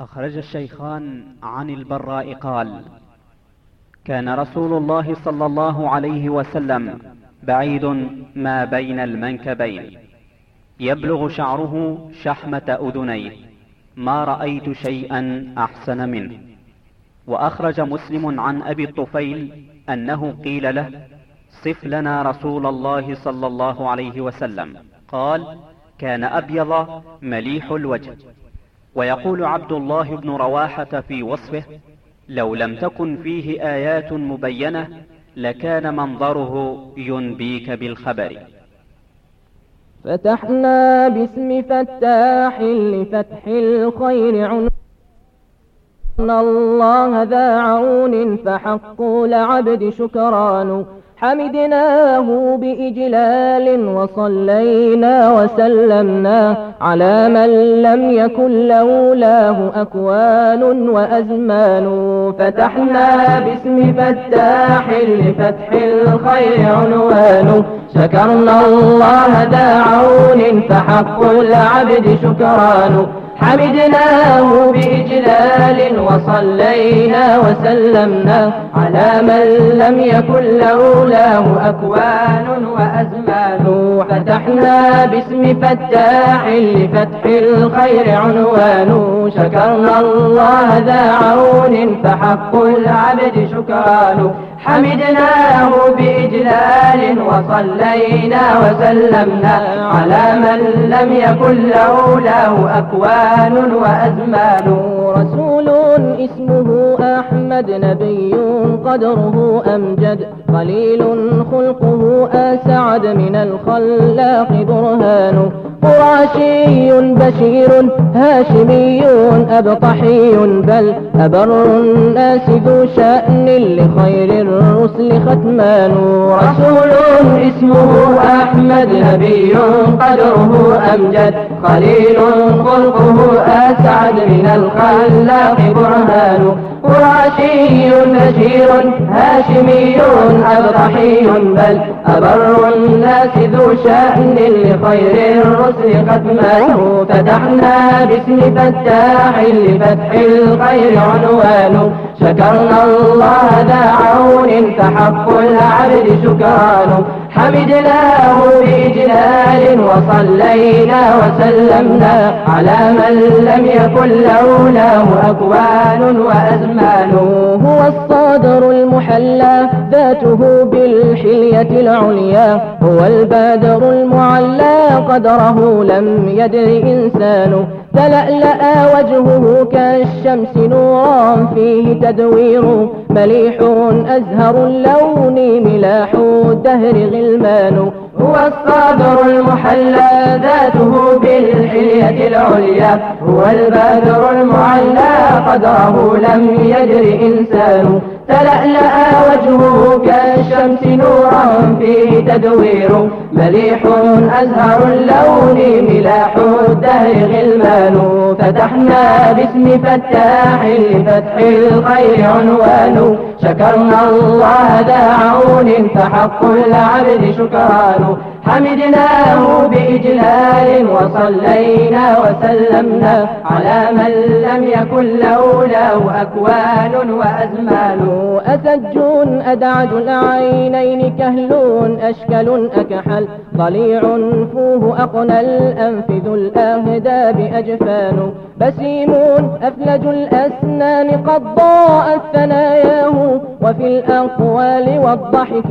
أخرج الشيخان عن البراء قال كان رسول الله صلى الله عليه وسلم بعيد ما بين المنكبين يبلغ شعره شحمة أذنيه ما رأيت شيئا أحسن منه. وأخرج مسلم عن أبي الطفيل أنه قيل له صف لنا رسول الله صلى الله عليه وسلم. قال كان أبيض مليح الوجه. ويقول عبد الله بن رواحة في وصفه لو لم تكن فيه آيات مبينة لكان منظره ينبيك بالخبر. فتحنا باسم فتاح لفتح الخير عنوان الله ذا عون فحق العبد شكران حمدناه بإجلال وصلينا وسلمنا على من لم يكن لولاه أكوان وأزمان. فتحنا باسم فتاح لفتح الخير عنوان. شكرنا الله ذا عون فحق العبد شكران. حمدناه بإجلال وصلينا وسلمنا على من لم يكن لولاه أكوان وأزمان. فتحنا باسم فتاح لفتح الخير عنوان. شكرنا الله ذا عون فحق العبد شكران. حمدناه بإجلال وصلينا وسلمنا على من لم يكن لولاه أكوان وأزمان. رسول اسمه أحمد نبي قدره أمجد. قليل خلقه أسعد من الخلاق برهان. قراشي بشير هاشمي أبطحي بل أبر الناس ذو شأن لخير الرسل ختمان. رسول اسمه أحمد نبي قدره أمجد. قليل خلقه أسعد من الخلاق برهان. قراشي بشير هاشمي أبطحي بل أبر الناس ذو شأن لخير الرسل ختماه فتحنا باسم فتاح لفتح الخير عنوان. شكرنا الله ذا عون فحق العبد شكران. حمدناه بإجلال وصلينا وسلمنا على من لم يكن لولاه أكوان وأزمان. هو الصادر المحلى ذاته بالحلية العليا. هو البادر المعلى قدره لم يدر إنسان. تلألأ وجهه كالشمس نورا فيه تدوير مليح أزهر اللون ملاح الدهر غلمان هو الصادر المحلى ذاته بالحلية العليا هو البادر المعلى قدره لم يجر إنسان تلألأ وجهه كالشمس نورا فيه تدوير مليح أزهر اللون ملاح الدهر غلمان فتحنا باسم فتاح لفتح الخير عنوان شكرنا الله ذا عون فحق العبد شكران حمدناه بإجلال وصلينا وسلمنا على من لم يكن لولاه أكوان وأزمان. أسج أدعج العينين كهل أشكل أكحل ضليع فوه أقنى الأنف ذو الأهداب أجفان بسيم أفلج الأسنان قد ضاءت ثناياه وفي الأقوال والضحك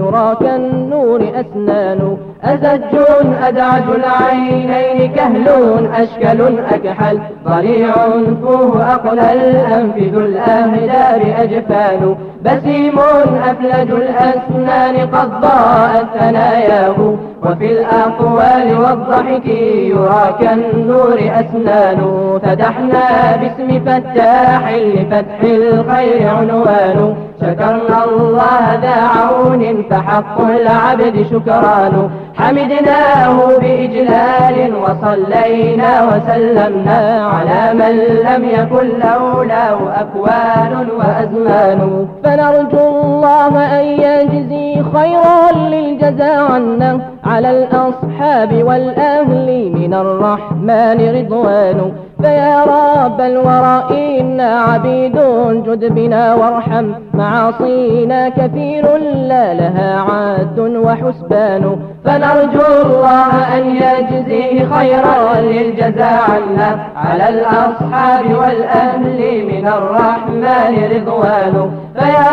يرى كالنور أسنان أزج أدعج العينين كهل أشكل أكحل ضريع فوه أقنى الأنف ذو الأهداب أجفان بسيم أفلج الأسنان قد ضاءت ثناياه وفي الأقوال والضحك يرى كالنور أسنان فتحنا باسم فتاح لفتح الخير عنوان شكرنا الله ذا عون فحق العبد شكران حمدناه بإجلال وصلينا وسلمنا على من لم يكن لولاه أكوان وأزمان. فنرجو الله أن يجزي خيرا للجزاء عنا على الأصحاب والأهل من الرحمن رضوان. فيا رب الورى إنا عبيد جد بنا وارحم. معاصينا كثير لا لها عاد وحسبان. فنرجو الله أن يجزيه خيرا للجزاء عنا. على الأصحاب والأهل من الرحمن رضوان. فيا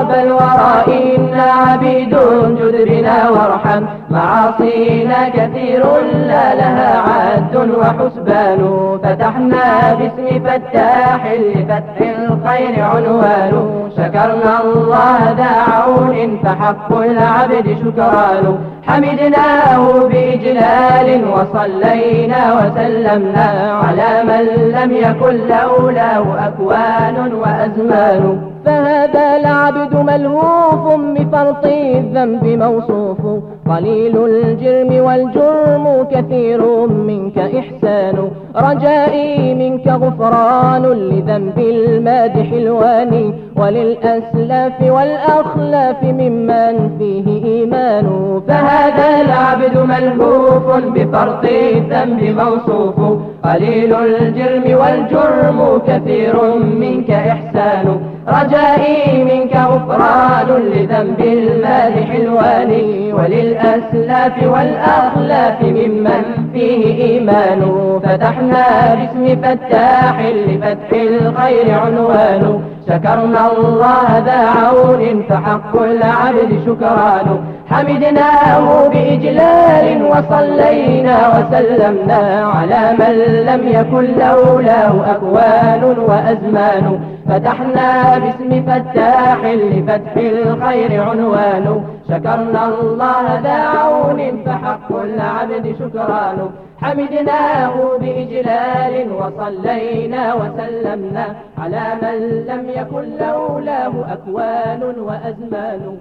رب الورى إنا عبيد جد بنا وارحم. معاصينا كثير لا لها عاد وحسبان. فتحنا باسم فتاح لفتح الخير عنوان. شكرنا الله ذا عون فحق العبد شكران. حمدناه بإجلال وصلينا وسلمنا على من لم يكن لولاه أكوان وأزمان. فهذا العبد ملهوف بفرط الذنب موصوف. قليل الجرم والجرم كثير منك إحسان. رجائي منك غفران لذنب المادح الواني. وللأسلاف والأخلاف ممن فيه إيمان. فهذا العبد ملهوف بفرط الذنب موصوف. قليل الجرم والجرم كثير منك إحسان. رجائي منك غفران لذنب المادح الوالي وللأسلاف والأخلاف ممن فيه إيمان. فتحنا باسم فتاح لفتح الخير عنوان. شكرنا الله ذا عون فحق العبد شكران. حمدناه بإجلال وصلينا وسلمنا على من لم يكن لولاه أكوان وأزمان. فتحنا باسم فتاح لفتح الخير عنوان. شكرنا الله ذا عون فحق العبد شكران. حمدناه بإجلال وصلينا وسلمنا على من لم يكن لولاه أكوان وأزمان.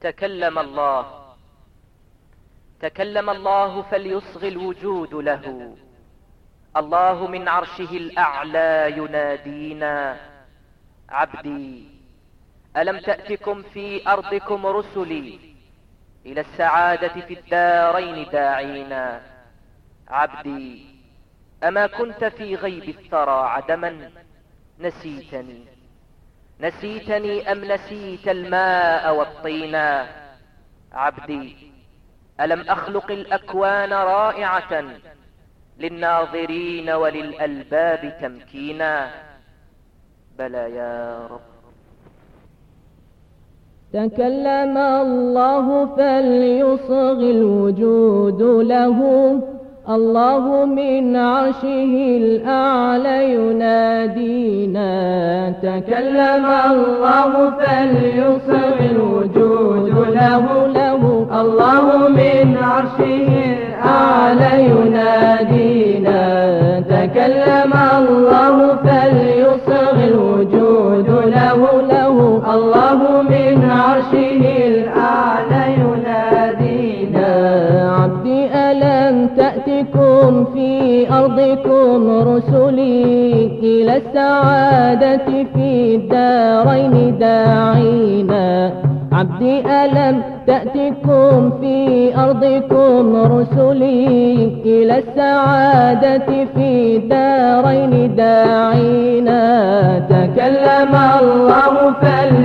تكلم الله. تكلم الله فليصغي الوجود له. الله من عرشه الأعلى ينادينا. عبدي ألم تأتكم في أرضكم رسلي؟ إلى السعادة في الدارين داعينا. عبدي أما كنت في غيب الثرى عدما نسيتني. نسيتني أم نسيت الماء والطينا؟ عبدي ألم أخلق الأكوان رائعة للناظرين وللألباب تمكينا؟ بلى يا رب تكلم الله فليصغ الوجود له. الله من عرشه الأعلى ينادينا. تكلم الله فليصغ الوجود له. له الله من عرشه الأعلى ينادينا. تكلم الله إلى السعادة في الدارين داعينا. عبدي ألم تأتكم في أرضكم رسلي إلى السعادة في الدارين داعينا. تكلم الله فليصغ